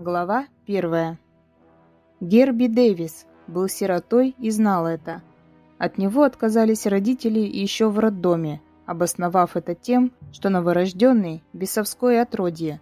Глава первая. Герби Дэвис был сиротой и знал это. От него отказались родители еще в роддоме, обосновав это тем, что новорожденный – бесовское отродье.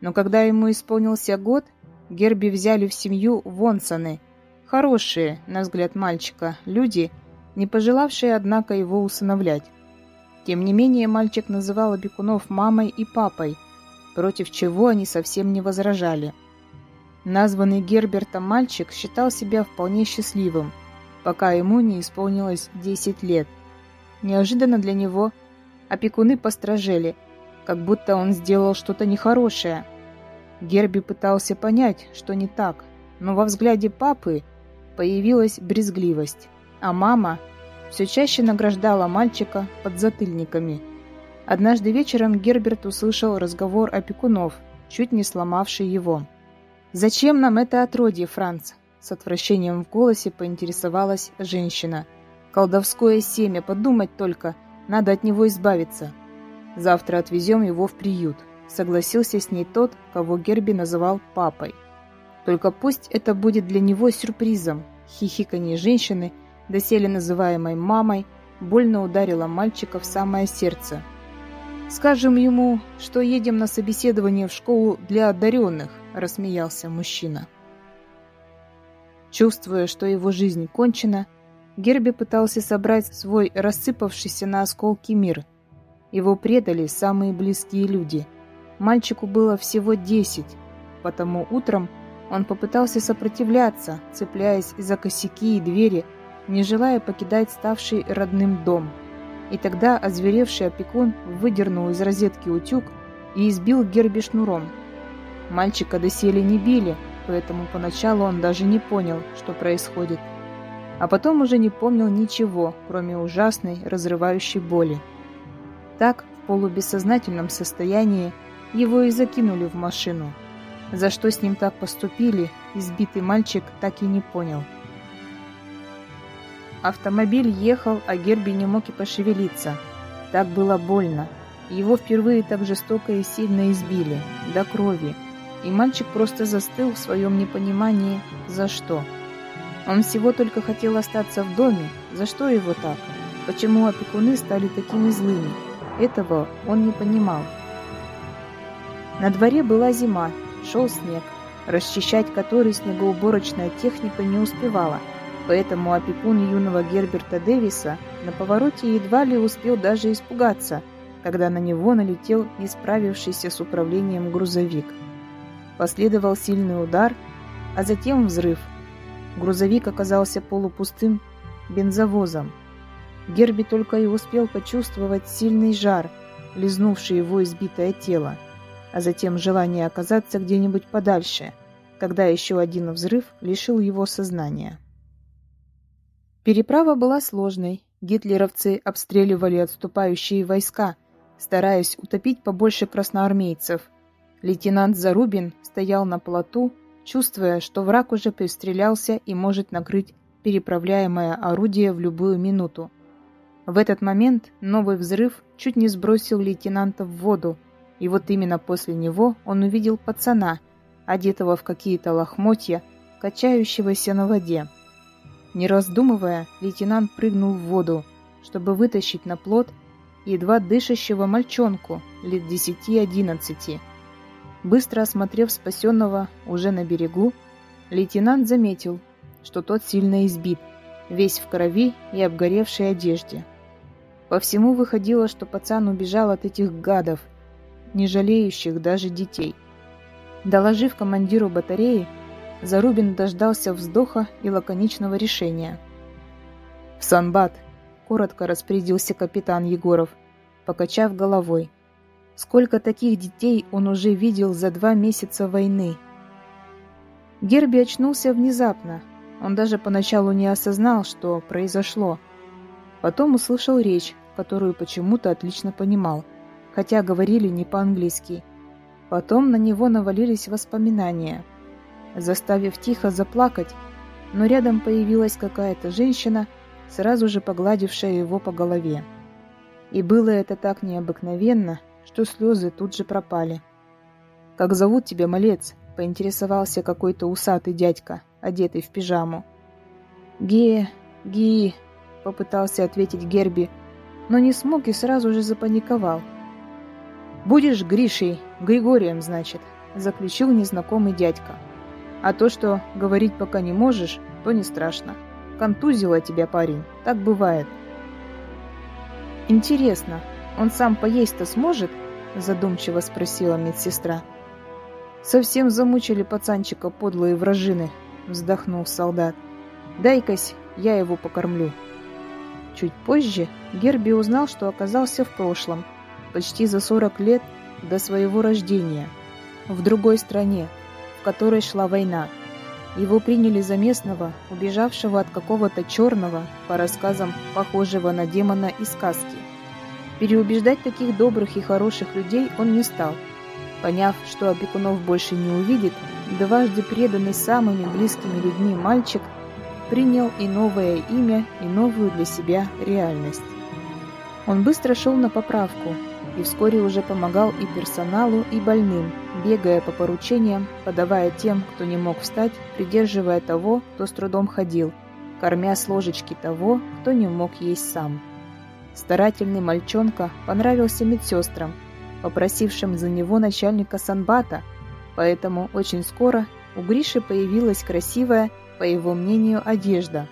Но когда ему исполнился год, Герби взяли в семью Вонсоны, хорошие, на взгляд мальчика, люди, не пожелавшие, однако, его усыновлять. Тем не менее, мальчик называл опекунов мамой и папой, против чего они совсем не возражали – Названный Гербертом мальчик считал себя вполне счастливым, пока ему не исполнилось 10 лет. Неожиданно для него опекуны постражели, как будто он сделал что-то нехорошее. Герби пытался понять, что не так, но во взгляде папы появилась брезгливость, а мама все чаще награждала мальчика подзатыльниками. Однажды вечером Герберт услышал разговор опекунов, чуть не сломавший его. «Зачем нам это отродье, Франц?» С отвращением в голосе поинтересовалась женщина. «Колдовское семя, подумать только, надо от него избавиться. Завтра отвезем его в приют», согласился с ней тот, кого Герби называл папой. «Только пусть это будет для него сюрпризом». Хихиканье женщины, доселе называемой мамой, больно ударило мальчика в самое сердце. «Скажем ему, что едем на собеседование в школу для одаренных», — рассмеялся мужчина. Чувствуя, что его жизнь кончена, Герби пытался собрать свой рассыпавшийся на осколки мир. Его предали самые близкие люди. Мальчику было всего десять, потому утром он попытался сопротивляться, цепляясь за косяки и двери, не желая покидать ставший родным дом. И тогда озверевший опекун выдернул из розетки утюг и избил Герби шнуром – Мальчика доселе не били, поэтому поначалу он даже не понял, что происходит. А потом уже не помнил ничего, кроме ужасной, разрывающей боли. Так, в полубессознательном состоянии, его и закинули в машину. За что с ним так поступили, избитый мальчик так и не понял. Автомобиль ехал, а Герби не мог и пошевелиться. Так было больно. Его впервые так жестоко и сильно избили, до крови и мальчик просто застыл в своем непонимании «за что?». Он всего только хотел остаться в доме, за что его так? Почему опекуны стали такими злыми? Этого он не понимал. На дворе была зима, шел снег, расчищать который снегоуборочная техника не успевала, поэтому опекун юного Герберта Дэвиса на повороте едва ли успел даже испугаться, когда на него налетел не справившийся с управлением грузовик. Последовал сильный удар, а затем взрыв. Грузовик оказался полупустым бензовозом. Герби только и успел почувствовать сильный жар, лизнувший его избитое тело, а затем желание оказаться где-нибудь подальше, когда еще один взрыв лишил его сознания. Переправа была сложной. Гитлеровцы обстреливали отступающие войска, стараясь утопить побольше красноармейцев – Лейтенант Зарубин стоял на плоту, чувствуя, что враг уже пристрелялся и может накрыть переправляемое орудие в любую минуту. В этот момент новый взрыв чуть не сбросил лейтенанта в воду, и вот именно после него он увидел пацана, одетого в какие-то лохмотья, качающегося на воде. Не раздумывая, лейтенант прыгнул в воду, чтобы вытащить на плот едва дышащего мальчонку лет десяти-одиннадцати, Быстро осмотрев спасенного уже на берегу, лейтенант заметил, что тот сильно избит, весь в крови и обгоревшей одежде. По всему выходило, что пацан убежал от этих гадов, не жалеющих даже детей. Доложив командиру батареи, Зарубин дождался вздоха и лаконичного решения. «В Санбат!» — коротко распорядился капитан Егоров, покачав головой. Сколько таких детей он уже видел за два месяца войны. Герби очнулся внезапно. Он даже поначалу не осознал, что произошло. Потом услышал речь, которую почему-то отлично понимал, хотя говорили не по-английски. Потом на него навалились воспоминания, заставив тихо заплакать, но рядом появилась какая-то женщина, сразу же погладившая его по голове. И было это так необыкновенно, что слезы тут же пропали. «Как зовут тебя, малец?» – поинтересовался какой-то усатый дядька, одетый в пижаму. «Ге... Ги...» — попытался ответить Герби, но не смог и сразу же запаниковал. «Будешь Гришей, Григорием, значит», — заключил незнакомый дядька. «А то, что говорить пока не можешь, то не страшно. Контузила тебя парень, так бывает». «Интересно, он сам поесть-то сможет?» — задумчиво спросила медсестра. «Совсем замучили пацанчика подлые вражины», — вздохнул солдат. «Дай-кась, я его покормлю». Чуть позже Герби узнал, что оказался в прошлом, почти за 40 лет до своего рождения, в другой стране, в которой шла война. Его приняли за местного, убежавшего от какого-то черного, по рассказам похожего на демона из сказки. Переубеждать таких добрых и хороших людей он не стал. Поняв, что опекунов больше не увидит, дважды преданный самыми близкими людьми мальчик принял и новое имя, и новую для себя реальность. Он быстро шел на поправку и вскоре уже помогал и персоналу, и больным, бегая по поручениям, подавая тем, кто не мог встать, придерживая того, кто с трудом ходил, кормя с ложечки того, кто не мог есть сам. Старательный мальчонка понравился медсестрам, попросившим за него начальника санбата, поэтому очень скоро у Гриши появилась красивая, по его мнению, одежда.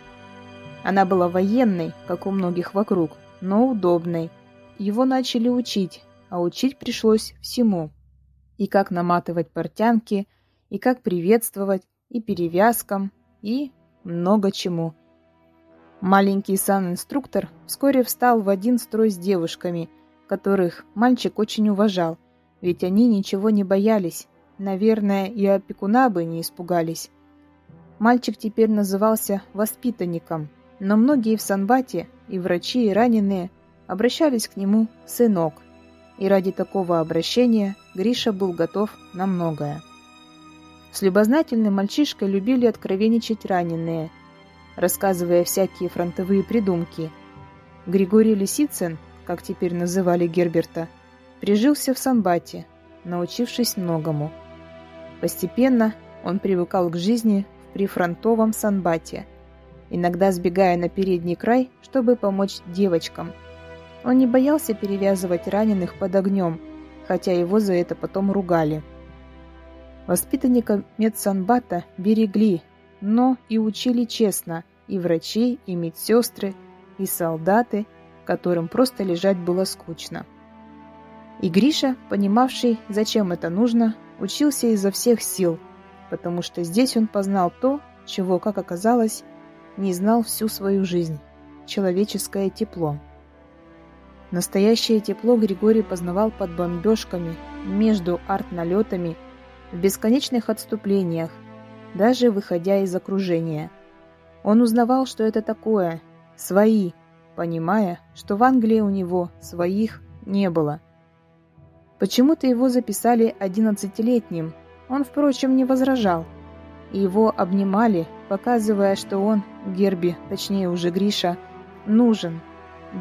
Она была военной, как у многих вокруг, но удобной. Его начали учить, а учить пришлось всему. И как наматывать портянки, и как приветствовать, и перевязкам, и много чему – Маленький сан-инструктор вскоре встал в один строй с девушками, которых мальчик очень уважал, ведь они ничего не боялись, наверное, и опекуна бы не испугались. Мальчик теперь назывался воспитанником, но многие в Санбате, и врачи, и раненые, обращались к нему «сынок», и ради такого обращения Гриша был готов на многое. С любознательным мальчишкой любили откровенничать раненые – рассказывая всякие фронтовые придумки. Григорий Лисицын, как теперь называли Герберта, прижился в Санбате, научившись многому. Постепенно он привыкал к жизни в прифронтовом Санбате, иногда сбегая на передний край, чтобы помочь девочкам. Он не боялся перевязывать раненых под огнем, хотя его за это потом ругали. Воспитанника медсанбата берегли, но и учили честно и врачи, и медсестры, и солдаты, которым просто лежать было скучно. И Гриша, понимавший, зачем это нужно, учился изо всех сил, потому что здесь он познал то, чего, как оказалось, не знал всю свою жизнь – человеческое тепло. Настоящее тепло Григорий познавал под бомбежками, между арт-налетами, в бесконечных отступлениях, даже выходя из окружения. Он узнавал, что это такое «свои», понимая, что в Англии у него своих не было. Почему-то его записали одиннадцатилетним, он, впрочем, не возражал. И его обнимали, показывая, что он, Герби, точнее уже Гриша, нужен,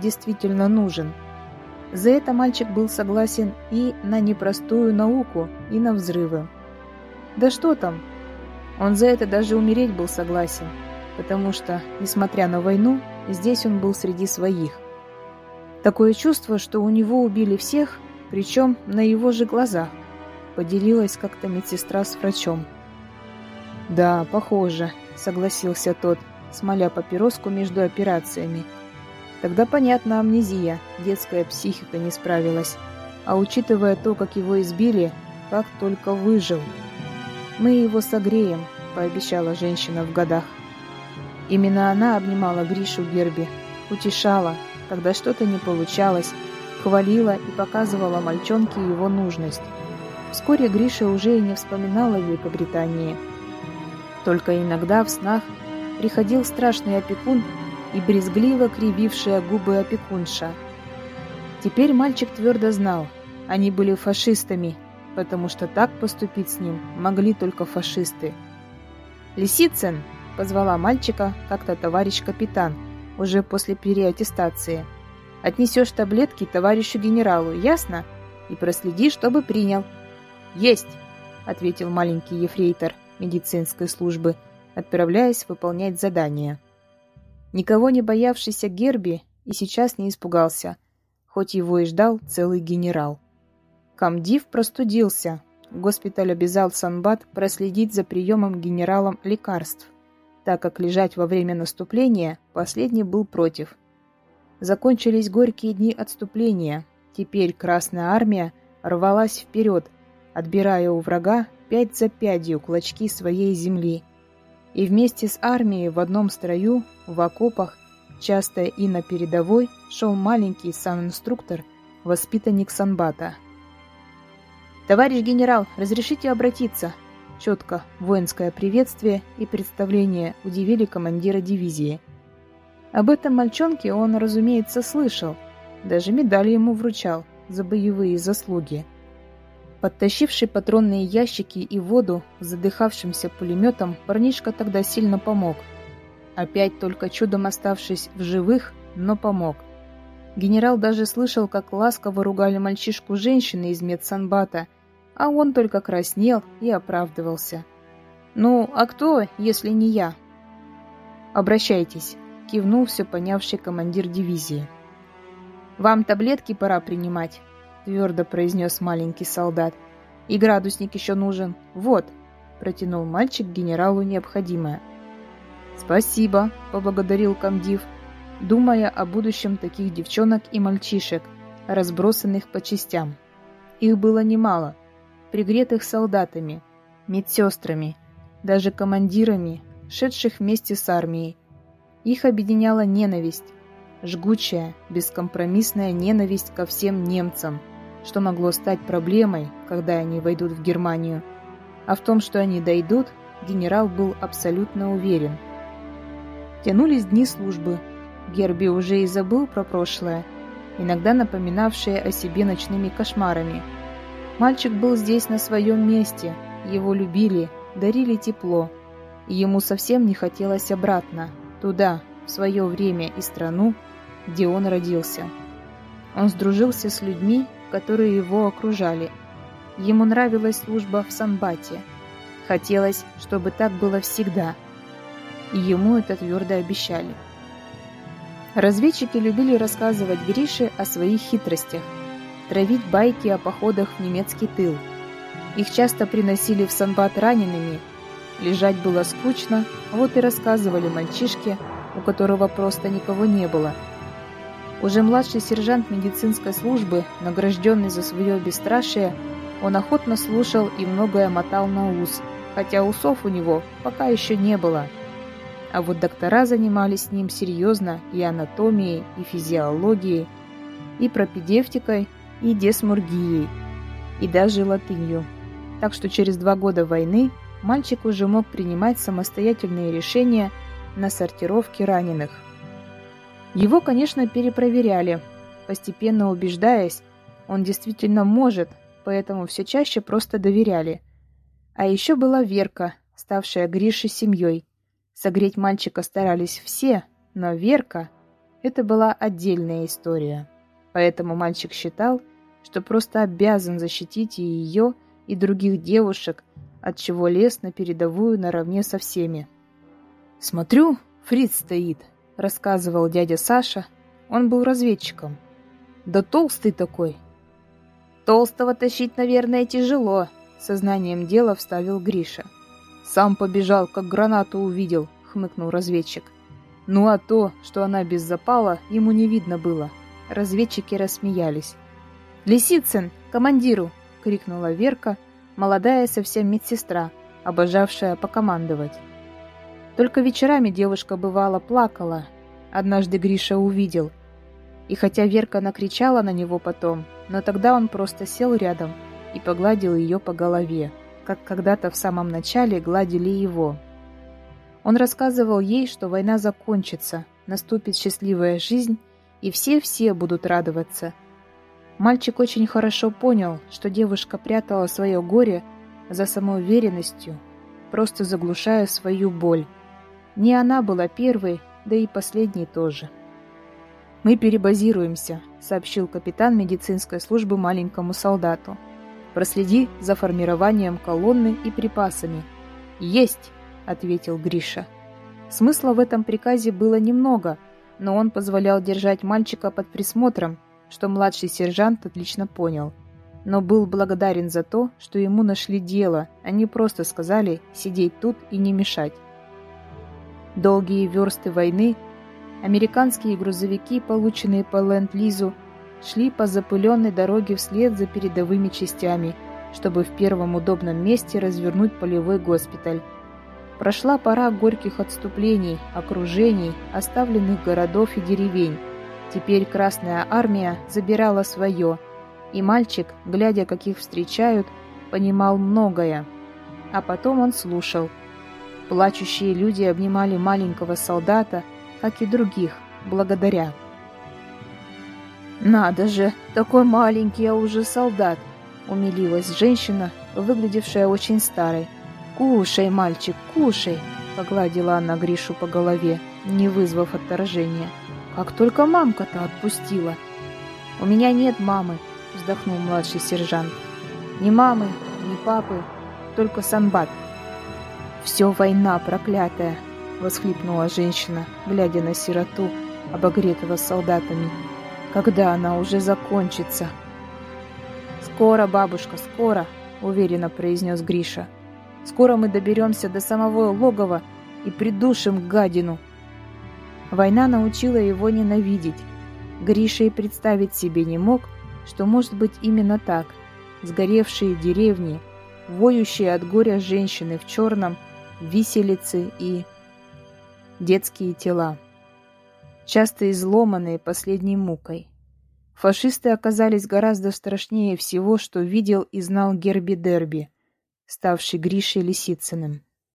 действительно нужен. За это мальчик был согласен и на непростую науку, и на взрывы. Да что там, он за это даже умереть был согласен, потому что, несмотря на войну, здесь он был среди своих. Такое чувство, что у него убили всех, причем на его же глазах, поделилась как-то медсестра с врачом. «Да, похоже», — согласился тот, смоля папироску между операциями. Тогда понятно амнезия, детская психика не справилась. А учитывая то, как его избили, как только выжил — «Мы его согреем», — пообещала женщина в годах. Именно она обнимала Гришу Герби, утешала, когда что-то не получалось, хвалила и показывала мальчонке его нужность. Вскоре Гриша уже и не вспоминал о Великобритании. Только иногда в снах приходил страшный опекун и брезгливо кривившая губы опекунша. Теперь мальчик твердо знал, они были фашистами, потому что так поступить с ним могли только фашисты. «Лисицын!» — позвала мальчика как-то товарищ капитан, уже после переаттестации. «Отнесешь таблетки товарищу генералу, ясно? И проследи, чтобы принял». «Есть!» — ответил маленький ефрейтор медицинской службы, отправляясь выполнять задание. Никого не боявшийся Герби и сейчас не испугался, хоть его и ждал целый генерал. Камдив простудился. Госпиталь обязал Санбат проследить за приемом генералом лекарств, так как лежать во время наступления последний был против. Закончились горькие дни отступления. Теперь Красная Армия рвалась вперед, отбирая у врага пять за пятью клочки своей земли. И вместе с армией в одном строю, в окопах, часто и на передовой, шел маленький санинструктор, воспитанник Санбата. «Товарищ генерал, разрешите обратиться?» Четко воинское приветствие и представление удивили командира дивизии. Об этом мальчонке он, разумеется, слышал, даже медаль ему вручал за боевые заслуги. Подтащивший патронные ящики и воду задыхавшимся пулеметом, парнишка тогда сильно помог. Опять только чудом оставшись в живых, но помог. Генерал даже слышал, как ласково ругали мальчишку женщины из медсанбата, а он только краснел и оправдывался. «Ну, а кто, если не я?» «Обращайтесь», — кивнул все понявший командир дивизии. «Вам таблетки пора принимать», твердо произнес маленький солдат. «И градусник еще нужен. Вот!» — протянул мальчик генералу необходимое. «Спасибо», — поблагодарил комдив, думая о будущем таких девчонок и мальчишек, разбросанных по частям. Их было немало, пригретых солдатами, медсестрами, даже командирами, шедших вместе с армией. Их объединяла ненависть, жгучая, бескомпромиссная ненависть ко всем немцам — что могло стать проблемой, когда они войдут в Германию. А в том, что они дойдут, генерал был абсолютно уверен. Тянулись дни службы. Герби уже и забыл про прошлое, иногда напоминавшее о себе ночными кошмарами. Мальчик был здесь на своем месте, его любили, дарили тепло. И ему совсем не хотелось обратно, туда, в свое время и страну, где он родился. Он сдружился с людьми, которые его окружали. Ему нравилась служба в Санбате. Хотелось, чтобы так было всегда. И ему это твердо обещали. Разведчики любили рассказывать Грише о своих хитростях, травить байки о походах в немецкий тыл. Их часто приносили в Санбат ранеными. Лежать было скучно, вот и рассказывали мальчишке, у которого просто никого не было – уже младший сержант медицинской службы, награжденный за свое бесстрашие, он охотно слушал и многое мотал на ус, хотя усов у него пока еще не было. А вот доктора занимались с ним серьезно и анатомией, и физиологией, и пропедевтикой, и десмургией, и даже латынью. Так что через два года войны мальчик уже мог принимать самостоятельные решения на сортировке раненых. Его, конечно, перепроверяли, постепенно убеждаясь, он действительно может, поэтому все чаще просто доверяли. А еще была Верка, ставшая Грише семьей. Согреть мальчика старались все, но Верка — это была отдельная история. Поэтому мальчик считал, что просто обязан защитить и ее, и других девушек, от чего лез на передовую наравне со всеми. «Смотрю, Фриц стоит», — рассказывал дядя Саша. Он был разведчиком. «Да толстый такой!» «Толстого тащить, наверное, тяжело», — сознанием дела вставил Гриша. «Сам побежал, как гранату увидел», — хмыкнул разведчик. Ну а то, что она без запала, ему не видно было. Разведчики рассмеялись. «Лисицын, командиру!» — крикнула Верка, молодая совсем медсестра, обожавшая покомандовать. Только вечерами девушка бывало плакала. Однажды Гриша увидел. И хотя Верка накричала на него потом, но тогда он просто сел рядом и погладил ее по голове, как когда-то в самом начале гладили его. Он рассказывал ей, что война закончится, наступит счастливая жизнь, и все-все будут радоваться. Мальчик очень хорошо понял, что девушка прятала свое горе за самоуверенностью, просто заглушая свою боль. Не она была первой, да и последней тоже. «Мы перебазируемся», — сообщил капитан медицинской службы маленькому солдату. Проследи за формированием колонны и припасами. Есть, ответил Гриша. Смысла в этом приказе было немного, но он позволял держать мальчика под присмотром, что младший сержант отлично понял. Но был благодарен за то, что ему нашли дело, а не просто сказали сидеть тут и не мешать. Долгие версты войны американские грузовики, полученные по ленд-лизу, шли по запыленной дороге вслед за передовыми частями, чтобы в первом удобном месте развернуть полевой госпиталь. Прошла пора горьких отступлений, окружений, оставленных городов и деревень. Теперь Красная Армия забирала свое, и мальчик, глядя, как их встречают, понимал многое. А потом он слушал. Плачущие люди обнимали маленького солдата, как и других, благодаря. «Надо же, такой маленький, а уже солдат!» — умилилась женщина, выглядевшая очень старой. «Кушай, мальчик, кушай!» — погладила она Гришу по голове, не вызвав отторжения. «Как только мамка-то отпустила!» «У меня нет мамы!» — вздохнул младший сержант. «Ни мамы, ни папы, только санбат!» «Все война проклятая!» — восхлипнула женщина, глядя на сироту, обогретого солдатами. Когда она уже закончится? Скоро, бабушка, скоро, уверенно произнес Гриша. Скоро мы доберемся до самого логова и придушим гадину. Война научила его ненавидеть. Гриша и представить себе не мог, что может быть именно так. Сгоревшие деревни, воющие от горя женщины в черном, виселицы и детские тела часто изломанные последней мукой. Фашисты оказались гораздо страшнее всего, что видел и знал Герби Дерби, ставший Гришей Лисицыным.